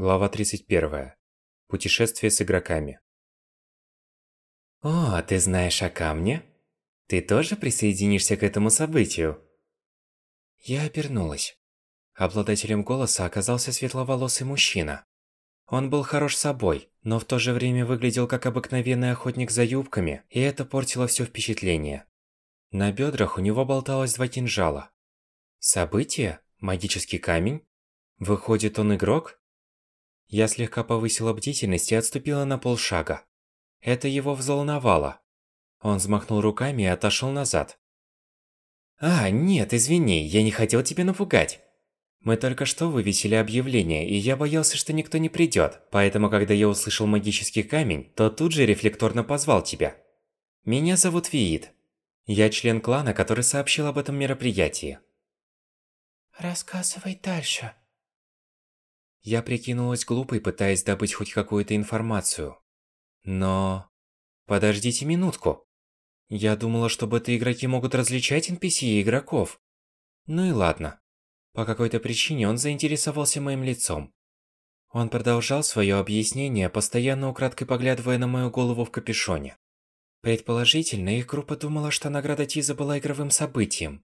Глава 31. Путешествие с игроками. О, ты знаешь о камне? Ты тоже присоединишься к этому событию? Я обернулась. Обладателем голоса оказался светловолосый мужчина. Он был хорош собой, но в то же время выглядел как обыкновенный охотник за юбками, и это портило все впечатление. На бедрах у него болталось два кинжала. Событие? Магический камень? Выходит, он игрок? Я слегка повысила бдительность и отступила на полшага. Это его взволновало. Он взмахнул руками и отошел назад. «А, нет, извини, я не хотел тебя напугать. Мы только что вывесили объявление, и я боялся, что никто не придет, поэтому когда я услышал магический камень, то тут же рефлекторно позвал тебя. Меня зовут Виит. Я член клана, который сообщил об этом мероприятии». «Рассказывай дальше», я прикинулась глупой, пытаясь добыть хоть какую-то информацию. Но... Подождите минутку. Я думала, что бета-игроки могут различать NPC и игроков. Ну и ладно. По какой-то причине он заинтересовался моим лицом. Он продолжал свое объяснение, постоянно украдкой поглядывая на мою голову в капюшоне. Предположительно, их группа думала, что награда Тиза была игровым событием.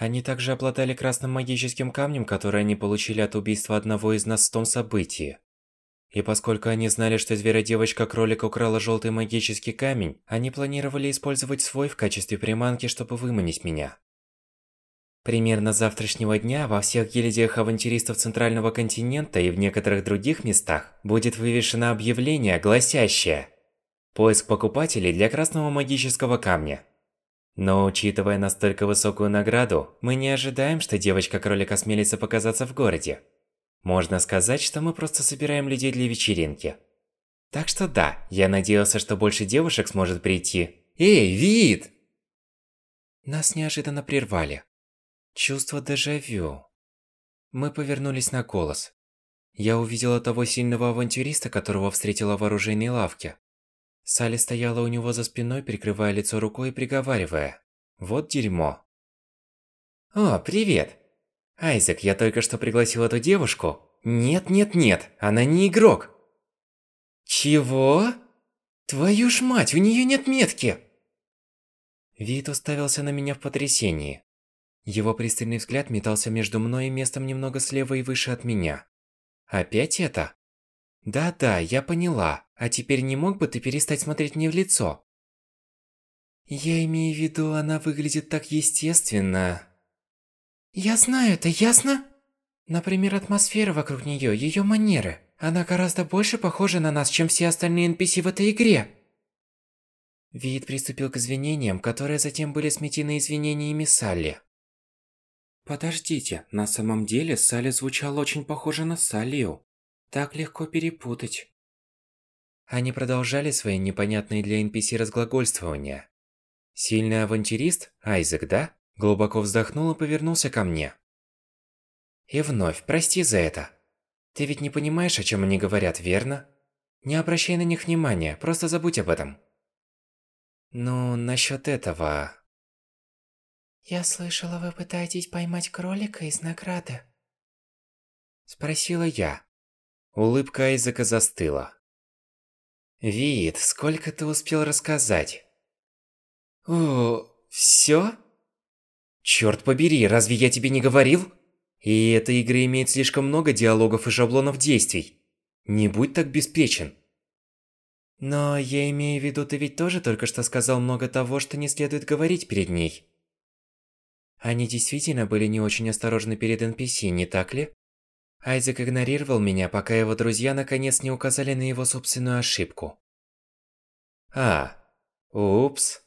Они также обладали красным магическим камнем, который они получили от убийства одного из нас в том событии. И поскольку они знали, что зверодевочка-кролик украла желтый магический камень, они планировали использовать свой в качестве приманки, чтобы выманить меня. Примерно завтрашнего дня во всех гильдиях авантюристов Центрального континента и в некоторых других местах будет вывешено объявление, гласящее «Поиск покупателей для красного магического камня». Но учитывая настолько высокую награду, мы не ожидаем, что девочка-кролик осмелится показаться в городе. Можно сказать, что мы просто собираем людей для вечеринки. Так что да, я надеялся, что больше девушек сможет прийти. Эй, вид! Нас неожиданно прервали. Чувство дежавю. Мы повернулись на голос. Я увидела того сильного авантюриста, которого встретила в оружейной лавке. Салли стояла у него за спиной, прикрывая лицо рукой и приговаривая. Вот дерьмо. «О, привет! Айзек, я только что пригласил эту девушку. Нет, нет, нет, она не игрок!» «Чего? Твою ж мать, у нее нет метки!» Вид уставился на меня в потрясении. Его пристальный взгляд метался между мной и местом немного слева и выше от меня. Опять это? Да-да, я поняла. А теперь не мог бы ты перестать смотреть мне в лицо? Я имею в виду, она выглядит так естественно. Я знаю это, ясно? Например, атмосфера вокруг нее, ее манеры. Она гораздо больше похожа на нас, чем все остальные NPC в этой игре. Вид приступил к извинениям, которые затем были сметены извинениями Салли. Подождите, на самом деле Салли звучала очень похоже на Саллию. Так легко перепутать. Они продолжали свои непонятные для NPC разглагольствования. Сильный авантюрист, Айзек, да? Глубоко вздохнул и повернулся ко мне. И вновь, прости за это. Ты ведь не понимаешь, о чем они говорят, верно? Не обращай на них внимания, просто забудь об этом. Ну, насчет этого... Я слышала, вы пытаетесь поймать кролика из награды. Спросила я. Улыбка Айзека застыла. «Вид, сколько ты успел рассказать?» «О, всё?» «Чёрт побери, разве я тебе не говорил?» И эта игра имеет слишком много диалогов и шаблонов действий. Не будь так беспечен. Но я имею в виду, ты ведь тоже только что сказал много того, что не следует говорить перед ней. Они действительно были не очень осторожны перед NPC, не так ли? Айзек игнорировал меня, пока его друзья наконец не указали на его собственную ошибку. А, упс.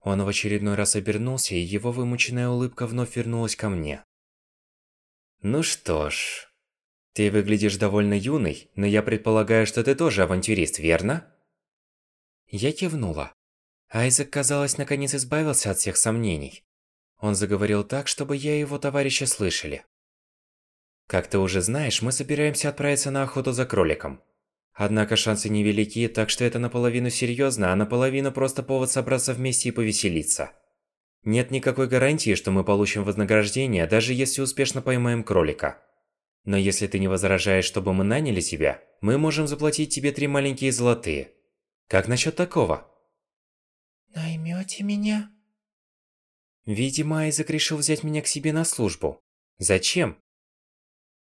Он в очередной раз обернулся, и его вымученная улыбка вновь вернулась ко мне. Ну что ж, ты выглядишь довольно юный, но я предполагаю, что ты тоже авантюрист, верно? Я кивнула. Айзек, казалось, наконец избавился от всех сомнений. Он заговорил так, чтобы я и его товарищи слышали. Как ты уже знаешь, мы собираемся отправиться на охоту за кроликом. Однако шансы невелики, так что это наполовину серьезно, а наполовину просто повод собраться вместе и повеселиться. Нет никакой гарантии, что мы получим вознаграждение, даже если успешно поймаем кролика. Но если ты не возражаешь, чтобы мы наняли тебя, мы можем заплатить тебе три маленькие золотые. Как насчет такого? Наймете меня? Видимо, Айзек решил взять меня к себе на службу. Зачем?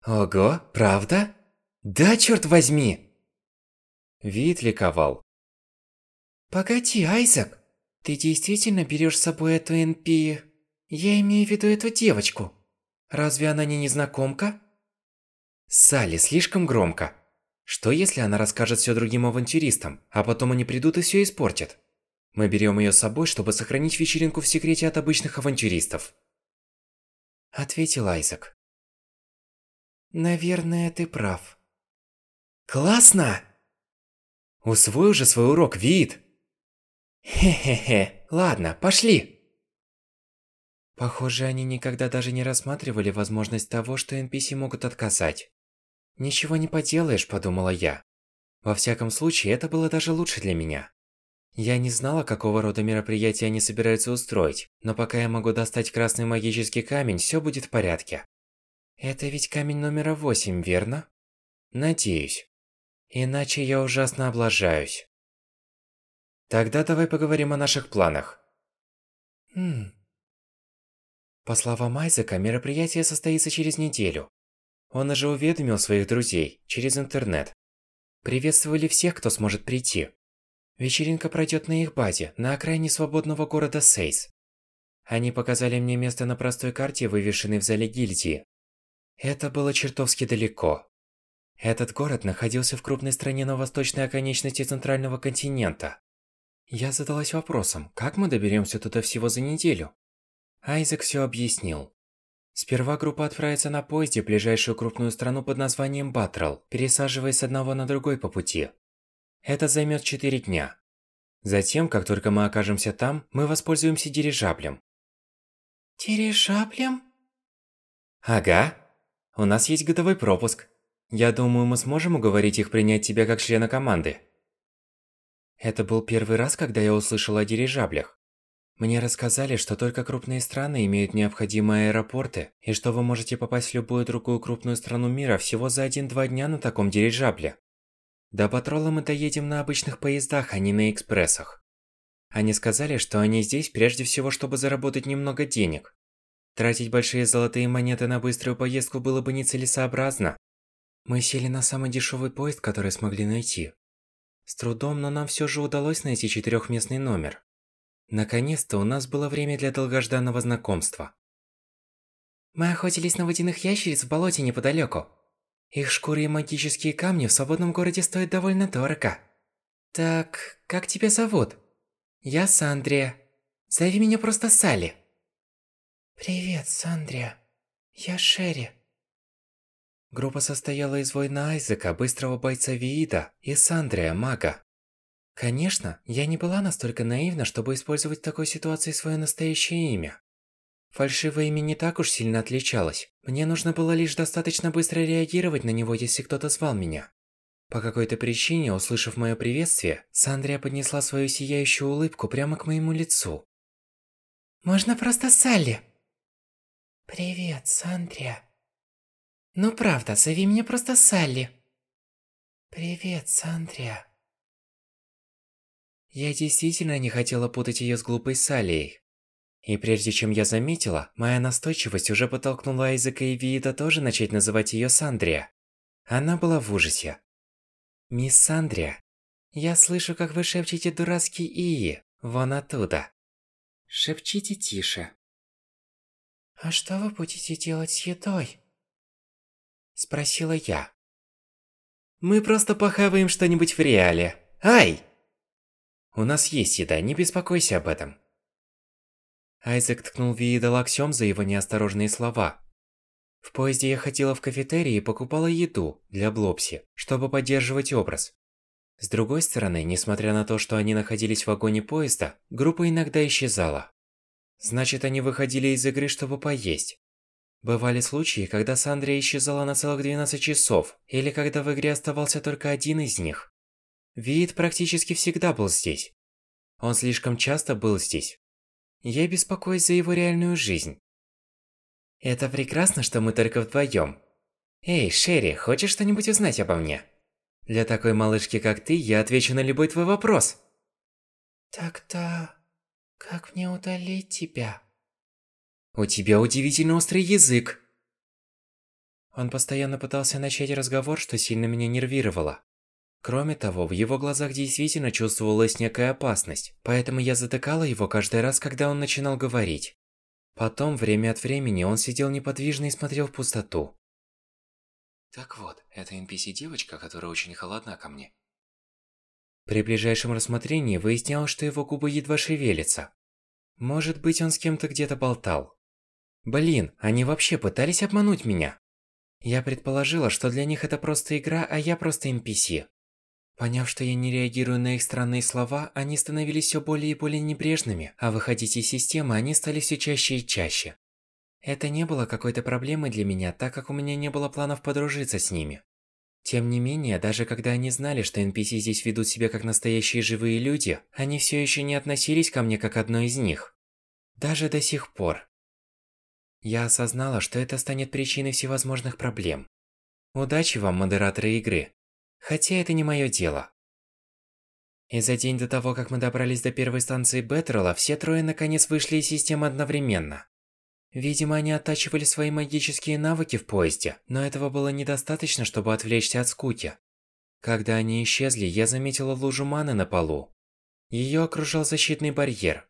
Ого, правда? Да, черт возьми! Вид ликовал. Погоди, Айзек. Ты действительно берешь с собой эту НП... Я имею в виду эту девочку. Разве она не незнакомка? Салли, слишком громко. Что если она расскажет все другим авантюристам, а потом они придут и все испортят? Мы берем ее с собой, чтобы сохранить вечеринку в секрете от обычных авантюристов. Ответил Айзек. Наверное, ты прав. Классно! Усвой уже свой урок, Вид! Хе-хе-хе, ладно, пошли! Похоже, они никогда даже не рассматривали возможность того, что NPC могут отказать. «Ничего не поделаешь», – подумала я. Во всяком случае, это было даже лучше для меня. Я не знала, какого рода мероприятия они собираются устроить, но пока я могу достать красный магический камень, все будет в порядке. Это ведь камень номера восемь, верно? Надеюсь. Иначе я ужасно облажаюсь. Тогда давай поговорим о наших планах. Хм. По словам Айзека, мероприятие состоится через неделю. Он уже уведомил своих друзей через интернет. Приветствовали всех, кто сможет прийти. Вечеринка пройдет на их базе, на окраине свободного города Сейс. Они показали мне место на простой карте, вывешенной в зале гильдии. Это было чертовски далеко. Этот город находился в крупной стране на восточной оконечности центрального континента. Я задалась вопросом, как мы доберемся туда всего за неделю? Айзек все объяснил. Сперва группа отправится на поезде в ближайшую крупную страну под названием Батрал, пересаживаясь с одного на другой по пути. Это займет 4 дня. Затем, как только мы окажемся там, мы воспользуемся дирижаблем. Дирижаблем? Ага. У нас есть годовой пропуск. Я думаю, мы сможем уговорить их принять тебя как члена команды. Это был первый раз, когда я услышал о дирижаблях. Мне рассказали, что только крупные страны имеют необходимые аэропорты, и что вы можете попасть в любую другую крупную страну мира всего за один-два дня на таком дирижабле. До патрола мы доедем на обычных поездах, а не на экспрессах. Они сказали, что они здесь прежде всего, чтобы заработать немного денег. Тратить большие золотые монеты на быструю поездку было бы нецелесообразно. Мы сели на самый дешевый поезд, который смогли найти. С трудом, но нам все же удалось найти четырехместный номер. Наконец-то у нас было время для долгожданного знакомства. Мы охотились на водяных ящериц в болоте неподалеку. Их шкуры и магические камни в свободном городе стоят довольно дорого. Так, как тебя зовут? Я Сандрия. Зови меня просто Салли. Привет, Сандрия. Я Шерри. Группа состояла из воина Айзека, быстрого бойца Виида и Сандрия, мага. Конечно, я не была настолько наивна, чтобы использовать в такой ситуации свое настоящее имя. Фальшивое имя не так уж сильно отличалось. Мне нужно было лишь достаточно быстро реагировать на него, если кто-то звал меня. По какой-то причине, услышав мое приветствие, Сандрия поднесла свою сияющую улыбку прямо к моему лицу. «Можно просто Салли?» «Привет, Сандрия». «Ну правда, зови меня просто Салли». «Привет, Сандрия». Я действительно не хотела путать ее с глупой Салией. И прежде чем я заметила, моя настойчивость уже подтолкнула Айзека и Виида тоже начать называть ее Сандрия. Она была в ужасе. «Мисс Сандрия, я слышу, как вы шепчете дурацкий Ии, вон оттуда». «Шепчите тише». «А что вы будете делать с едой?» Спросила я. «Мы просто похаваем что-нибудь в реале. Ай!» У нас есть еда, не беспокойся об этом. Айзек ткнул Виида локтем за его неосторожные слова. В поезде я ходила в кафетерий и покупала еду для Блопси, чтобы поддерживать образ. С другой стороны, несмотря на то, что они находились в вагоне поезда, группа иногда исчезала. Значит, они выходили из игры, чтобы поесть. Бывали случаи, когда Сандрия исчезала на целых 12 часов, или когда в игре оставался только один из них. Вид практически всегда был здесь. Он слишком часто был здесь. Я беспокоюсь за его реальную жизнь. Это прекрасно, что мы только вдвоем. Эй, Шерри, хочешь что-нибудь узнать обо мне? Для такой малышки, как ты, я отвечу на любой твой вопрос. Так-то... как мне удалить тебя? У тебя удивительно острый язык. Он постоянно пытался начать разговор, что сильно меня нервировало. Кроме того, в его глазах действительно чувствовалась некая опасность, поэтому я затыкала его каждый раз, когда он начинал говорить. Потом, время от времени, он сидел неподвижно и смотрел в пустоту. Так вот, это NPC-девочка, которая очень холодна ко мне. При ближайшем рассмотрении выяснялось, что его губы едва шевелятся. Может быть, он с кем-то где-то болтал. Блин, они вообще пытались обмануть меня? Я предположила, что для них это просто игра, а я просто NPC. Поняв, что я не реагирую на их странные слова, они становились все более и более небрежными, а выходить из системы они стали все чаще и чаще. Это не было какой-то проблемой для меня, так как у меня не было планов подружиться с ними. Тем не менее, даже когда они знали, что NPC здесь ведут себя как настоящие живые люди, они все еще не относились ко мне как одной из них. Даже до сих пор. Я осознала, что это станет причиной всевозможных проблем. Удачи вам, модераторы игры. Хотя это не мое дело. И за день до того, как мы добрались до первой станции Беттерла, все трое наконец вышли из системы одновременно. Видимо, они оттачивали свои магические навыки в поезде, но этого было недостаточно, чтобы отвлечься от скуки. Когда они исчезли, я заметила лужу маны на полу. Ее окружал защитный барьер.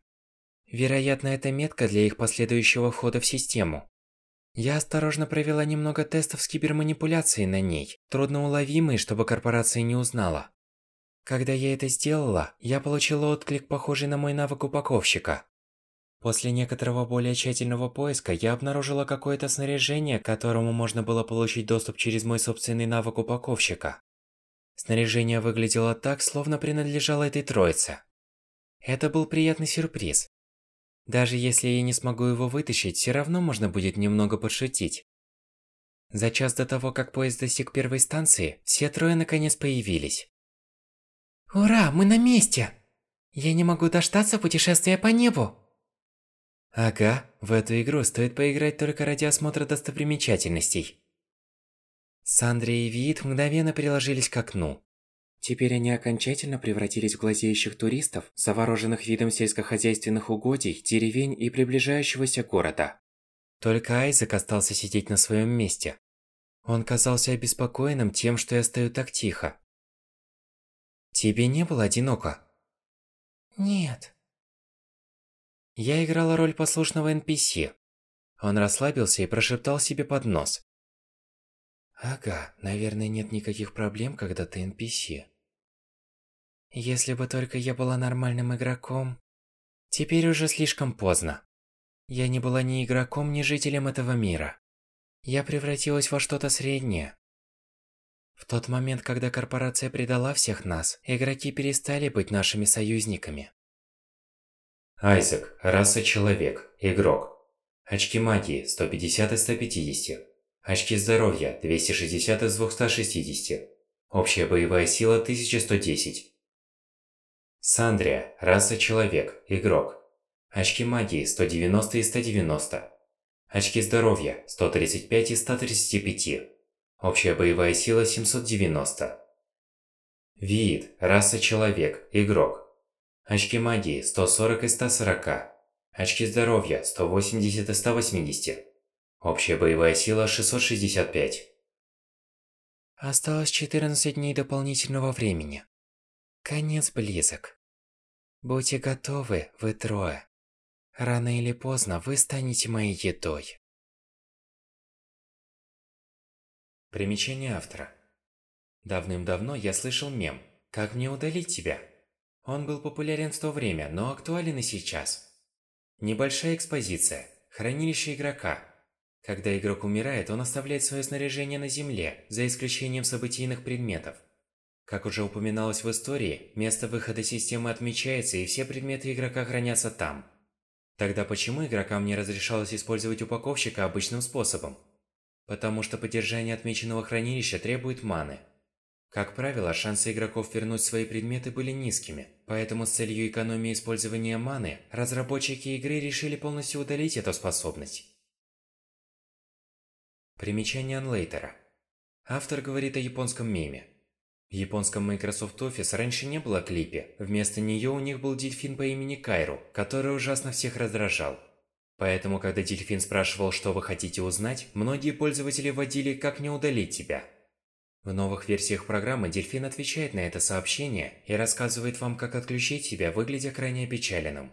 Вероятно, это метка для их последующего входа в систему. Я осторожно провела немного тестов с киберманипуляцией на ней, трудноуловимые, чтобы корпорация не узнала. Когда я это сделала, я получила отклик, похожий на мой навык упаковщика. После некоторого более тщательного поиска я обнаружила какое-то снаряжение, к которому можно было получить доступ через мой собственный навык упаковщика. Снаряжение выглядело так, словно принадлежало этой троице. Это был приятный сюрприз. Даже если я не смогу его вытащить, все равно можно будет немного подшутить. За час до того, как поезд достиг первой станции, все трое наконец появились. Ура, мы на месте! Я не могу дождаться путешествия по небу! Ага, в эту игру стоит поиграть только ради осмотра достопримечательностей. Сандри и Виит мгновенно приложились к окну. Теперь они окончательно превратились в глазеющих туристов, завороженных видом сельскохозяйственных угодий, деревень и приближающегося города. Только Айзек остался сидеть на своем месте. Он казался обеспокоенным тем, что я стою так тихо. Тебе не было одиноко? Нет. Я играла роль послушного NPC. Он расслабился и прошептал себе под нос. Ага, наверное, нет никаких проблем, когда ты NPC. Если бы только я была нормальным игроком... Теперь уже слишком поздно. Я не была ни игроком, ни жителем этого мира. Я превратилась во что-то среднее. В тот момент, когда корпорация предала всех нас, игроки перестали быть нашими союзниками. Айзек, раса человек, игрок. Очки магии 150 из 150. Очки здоровья 260 из 260. Общая боевая сила 1110. Сандрия, раса человек, игрок. Очки магии 190 из 190. Очки здоровья 135 из 135. Общая боевая сила 790. Виит, раса человек, игрок. Очки магии 140 из 140. Очки здоровья 180 из 180. Общая боевая сила 665. Осталось 14 дней дополнительного времени. Конец близок. Будьте готовы, вы трое. Рано или поздно вы станете моей едой. Примечание автора. Давным-давно я слышал мем «Как мне удалить тебя?» Он был популярен в то время, но актуален и сейчас. Небольшая экспозиция. Хранилище игрока. Когда игрок умирает, он оставляет свое снаряжение на земле, за исключением событийных предметов. Как уже упоминалось в истории, место выхода системы отмечается и все предметы игрока хранятся там. Тогда почему игрокам не разрешалось использовать упаковщика обычным способом? Потому что поддержание отмеченного хранилища требует маны. Как правило, шансы игроков вернуть свои предметы были низкими, поэтому с целью экономии использования маны, разработчики игры решили полностью удалить эту способность. Примечание Анлейтера. Автор говорит о японском меме. В японском Microsoft Office раньше не было клипе, вместо нее у них был дельфин по имени Кайру, который ужасно всех раздражал. Поэтому, когда дельфин спрашивал, что вы хотите узнать, многие пользователи вводили «как не удалить тебя». В новых версиях программы дельфин отвечает на это сообщение и рассказывает вам, как отключить себя, выглядя крайне опечаленным.